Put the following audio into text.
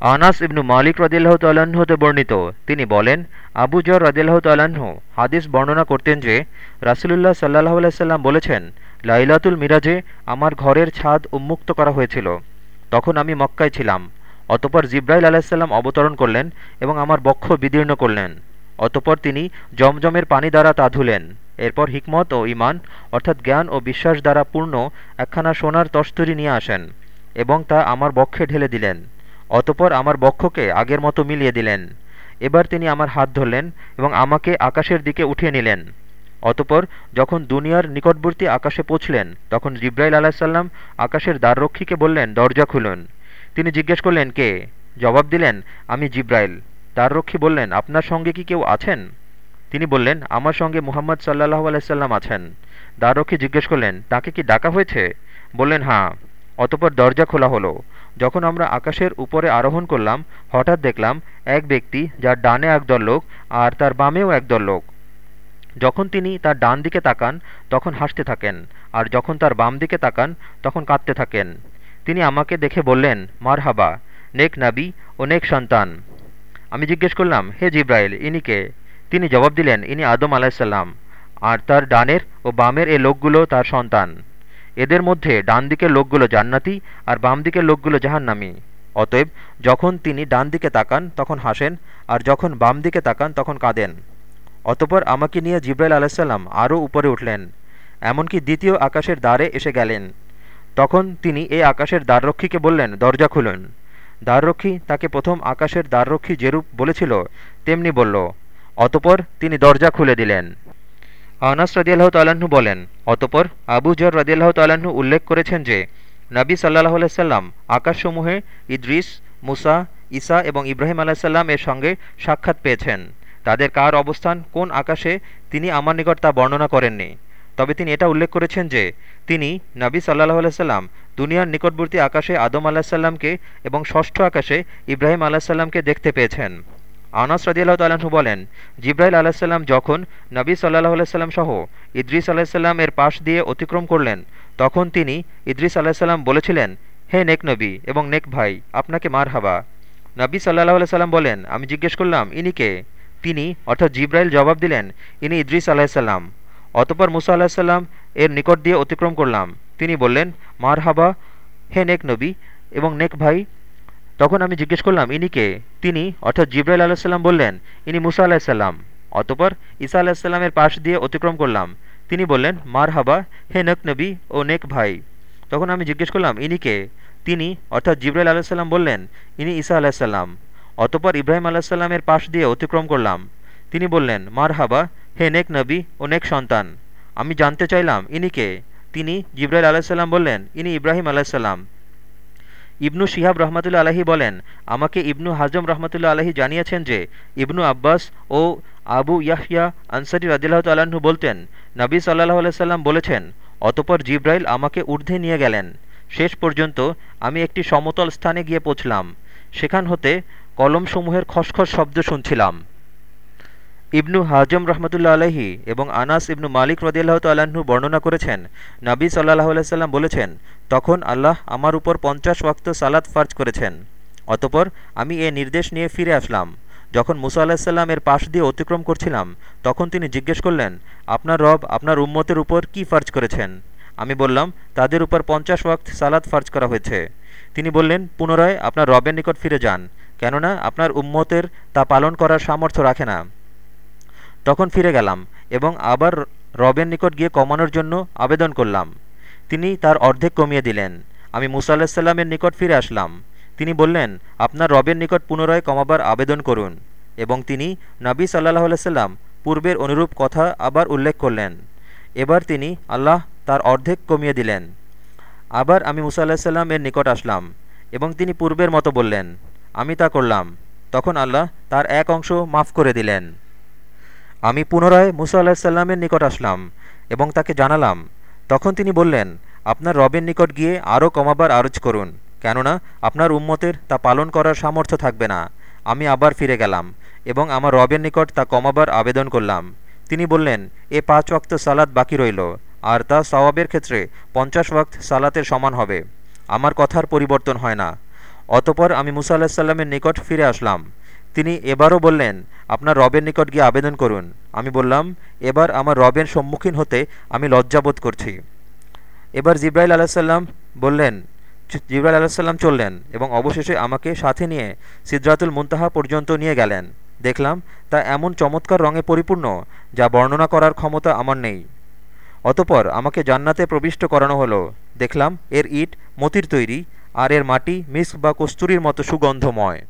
আনাস ইবনু মালিক রদিল্লাহ তাল্লাহ্ন হতে বর্ণিত। তিনি বলেন, আবু জর রদিল্লাহ তাল্লাহ্ন হাদিস বর্ণনা করতেন যে, রাসুলুল্লাহ সাল্লাহ আলাইসাল্লাম বলেছেন, লাইলাতুল মিরাজে আমার ঘরের ছাদ উন্মুক্ত করা হয়েছিল। তখন আমি মক্কায় ছিলাম। অতপর জিব্রাইল আলাহিসাল্লাম অবতরণ করলেন এবং আমার বক্ষ বিদীর্ণ করলেন। অতপর তিনি জমজমের পানি দ্বারা তা ধুলেন। এরপর হিকমত ও ইমান অর্থাৎ জ্ঞান ও বিশ্বাস দ্বারা পূর্ণ একখানা সোনার তস্তরি নিয়ে আসেন এবং তা আমার বক্ষে ঢেলে দিলেন। অতপর আমার বক্ষকে আগের মতো মিলিয়ে দিলেন। এবার তিনি আমার হাত ধরলেন এবং আমাকে আকাশের দিকে উঠিয়ে নিলেন। অতপর যখন দুনিয়ার নিকটবর্তী আকাশে পৌঁছলেন, তখন জিব্রাইল আলাহিসাল্লাম আকাশের দ্বাররক্ষীকে বললেন, দরজা খুলুন। তিনি জিজ্ঞেস করলেন, কে? জবাব দিলেন, আমি জিব্রাইল। দ্বাররক্ষী বললেন, আপনার সঙ্গে কি কেউ আছেন? তিনি বললেন, আমার সঙ্গে মুহাম্মদ সাল্লাহ আলাইসাল্লাম আছেন। দ্বাররক্ষী জিজ্ঞেস করলেন, তাকে কি ডাকা হয়েছে? বললেন হ্যাঁ। অতপর দরজা খোলা হলো। যখন আমরা আকাশের উপরে আরোহণ করলাম, হঠাৎ দেখলাম এক ব্যক্তি যার ডানে একদল লোক আর তার বামেও একদল লোক। যখন তিনি তার ডান দিকে তাকান, তখন হাসতে থাকেন, আর যখন তার বাম দিকে তাকান, তখন কাঁদতে থাকেন। তিনি আমাকে দেখে বললেন মার হাবা নেক নাবি ও নেক সন্তান। আমি জিজ্ঞেস করলাম, হে জিব্রাইল, ইনি কে? তিনি জবাব দিলেন, ইনি আদম আলাহিসাল্লাম আর তার ডানের ও বামের এ লোকগুলো তার সন্তান। এদের মধ্যে ডান দিকের লোকগুলো জান্নাতি আর বাম দিকের লোকগুলো জাহান্নামি। অতএব, যখন তিনি ডান দিকে তাকান, তখন হাসেন, আর যখন বাম দিকে তাকান, তখন কাঁদেন। অতপর আমাকে নিয়ে জিব্রাইল আলাহিসাল্লাম আরও উপরে উঠলেন, এমনকি দ্বিতীয় আকাশের দ্বারে এসে গেলেন। তখন তিনি এই আকাশের দ্বাররক্ষীকে বললেন, দরজা খুলুন। দ্বাররক্ষী তাকে প্রথম আকাশের দ্বাররক্ষী যেরূপ বলেছিল, তেমনি বলল, অতপর তিনি দরজা খুলে দিলেন। আনাস রদিয়াল্লাহ তাল্লাহ্ন বলেন, অতপর আবু জর রদিয়াল্লাহ তাল্লাহ্ন উল্লেখ করেছেন যে, নবী সাল্লাহ আলাইসাল্লাম আকাশসমূহে ইদ্রিস, মুসা, ঈসা এবং ইব্রাহিম আলাহিসাল্লাম এর সঙ্গে সাক্ষাৎ পেয়েছেন। তাদের কার অবস্থান কোন আকাশে তিনি আমার নিকট তা বর্ণনা করেননি। তবে তিনি এটা উল্লেখ করেছেন যে, তিনি নবী সাল্লাহ আলাইসাল্লাম দুনিয়ার নিকটবর্তী আকাশে আদম আলাহিসাল্লামকে এবং ষষ্ঠ আকাশে ইব্রাহিম আলাহিসাল্লামকে দেখতে পেয়েছেন। আনাস রাজিয়াল্লাহ তাল্লাহ্ন বলেন, জিব্রাইল আলাহিসাল্লাম যখন নবী সাল্লাহ আলাইসাল্লাম সহ ইদ্রিস আলাহিসাল্লাম এর পাশ দিয়ে অতিক্রম করলেন, তখন তিনি ইদ্রিস আলাহিসাল্লাম বলেছিলেন, হে নেক নবী এবং নেক ভাই, আপনাকে মার হাবা নবী সাল্লাহ আলাইসাল্লাম বলেন, আমি জিজ্ঞেস করলাম, ইনি কে? তিনি, অর্থাৎ জিব্রাইল জবাব দিলেন, ইনি ইদ্রিস আলাহিসাল্লাম অতপর মুসা আলাহিসাল্লাম এর নিকট দিয়ে অতিক্রম করলাম। তিনি বললেন মার হাবা হে নেক নবী এবং নেক ভাই তখন আমি জিজ্ঞেস করলাম, ইনি কে? তিনি, অর্থাৎ জিব্রাইল আলাহিসাল্লাম বললেন, ইনি মুসা আলাহিসাল্লাম অতপর ঈসা আলাহিসাল্লামের পাশ দিয়ে অতিক্রম করলাম। তিনি বললেন মার হাবা হে নেক নবী ও নেক ভাই। তখন আমি জিজ্ঞেস করলাম, ইনি কে? তিনি, অর্থাৎ জিব্রাইল আলাহিসাল্লাম বললেন, ইনি ঈসা আলাহিসাল্লাম অতপর ইব্রাহিম আলাহিসাল্লামের পাশ দিয়ে অতিক্রম করলাম। তিনি বললেন মার হাবা হে নেক নবী ও নেক সন্তান, আমি জানতে চাইলাম ইনি কে? তিনি, জিব্রাইল আলাহিসাল্লাম বললেন, ইনি ইব্রাহিম আলাহিসাল্লাম ইবনু শিহাব রহমতুল্লা আলহী বলেন, আমাকে ইবনু হাজম রহমতুল্লা আলহী জানিয়েছেন যে, ইবনু আব্বাস ও আবু ইয়াহিয়া আনসারি রাজিল্লাহ তাল্লাহ্ন বলতেন, নবী সাল্লাহ আলাইসাল্লাম বলেছেন, অতপর জিব্রাইল আমাকে ঊর্ধ্বে নিয়ে গেলেন। শেষ পর্যন্ত আমি একটি সমতল স্থানে গিয়ে পৌঁছলাম। সেখান হতে কলমসমূহের খসখস শব্দ শুনছিলাম। ইবনু হাজম রহমতুল্লা আলহি এবং আনাস ইবনু মালিক রদিয়াল্লাহ তাল্লাহ্ন বর্ণনা করেছেন, নবী সাল্লাহ আলাইসাল্লাম বলেছেন, তখন আল্লাহ আমার উপর পঞ্চাশ ওয়াক্ত সালাত ফার্জ করেছেন। অতপর আমি এ নির্দেশ নিয়ে ফিরে আসলাম। যখন মুসা আলাহিসাল্লাম এর পাশ দিয়ে অতিক্রম করছিলাম, তখন তিনি জিজ্ঞেস করলেন, আপনার রব আপনার উম্মতের উপর কি ফার্জ করেছেন? আমি বললাম, তাদের উপর পঞ্চাশ ওয়াক্ত সালাত ফার্জ করা হয়েছে। তিনি বললেন, পুনরায় আপনার রবের নিকট ফিরে যান, কেননা আপনার উম্মতের তা পালন করার সামর্থ্য রাখে না। তখন ফিরে গেলাম এবং আবার রবের নিকট গিয়ে কমানোর জন্য আবেদন করলাম। তিনি তার অর্ধেক কমিয়ে দিলেন। আমি মুসা আল্লাহিসাল্লামের নিকট ফিরে আসলাম। তিনি বললেন, আপনার রবের নিকট পুনরায় কমাবার আবেদন করুন। এবং তিনি নবী সাল্লাহ আলাইসাল্লাম পূর্বের অনুরূপ কথা আবার উল্লেখ করলেন। এবার তিনি আল্লাহ তার অর্ধেক কমিয়ে দিলেন। আবার আমি মুসা এর নিকট আসলাম এবং তিনি পূর্বের মতো বললেন, আমি তা করলাম। তখন আল্লাহ তার এক অংশ মাফ করে দিলেন। আমি পুনরায় মুসা আল্লাহিসাল্লামের নিকট আসলাম এবং তাকে জানালাম। তখন তিনি বললেন, আপনার রবের নিকট গিয়ে আরও কমাবার আরজ করুন, কেননা আপনার উম্মতের তা পালন করার সামর্থ্য থাকবে না। আমি আবার ফিরে গেলাম এবং আমার রবের নিকট তা কমাবার আবেদন করলাম। তিনি বললেন, এ পাঁচ ওয়াক্ত সালাদ বাকি রইল, আর তা সওয়াবের ক্ষেত্রে পঞ্চাশ ওয়াক্ত সালাতের সমান হবে। আমার কথার পরিবর্তন হয় না। অতপর আমি মুসা আল্লাহ সাল্লামের নিকট ফিরে আসলাম। তিনি এবারও বললেন, আপনার রবের নিকট গিয়ে আবেদন করুন। আমি বললাম, এবার আমার রবের সম্মুখীন হতে আমি লজ্জাবোধ করছি। এবার জিব্রাইল আলাহিসাল্লাম বললেন জিব্রাইল আলাহিসাল্লাম চললেন এবং অবশেষে আমাকে সাথে নিয়ে সিদ্রাতুল মুনতাহা পর্যন্ত নিয়ে গেলেন। দেখলাম, তা এমন চমৎকার রঙে পরিপূর্ণ, যা বর্ণনা করার ক্ষমতা আমার নেই। অতপর আমাকে জান্নাতে প্রবিষ্ট করানো হলো। দেখলাম, এর ইট, মতির তৈরি, আর এর মাটি মিস্ক বা কস্তুরির মতো সুগন্ধময়।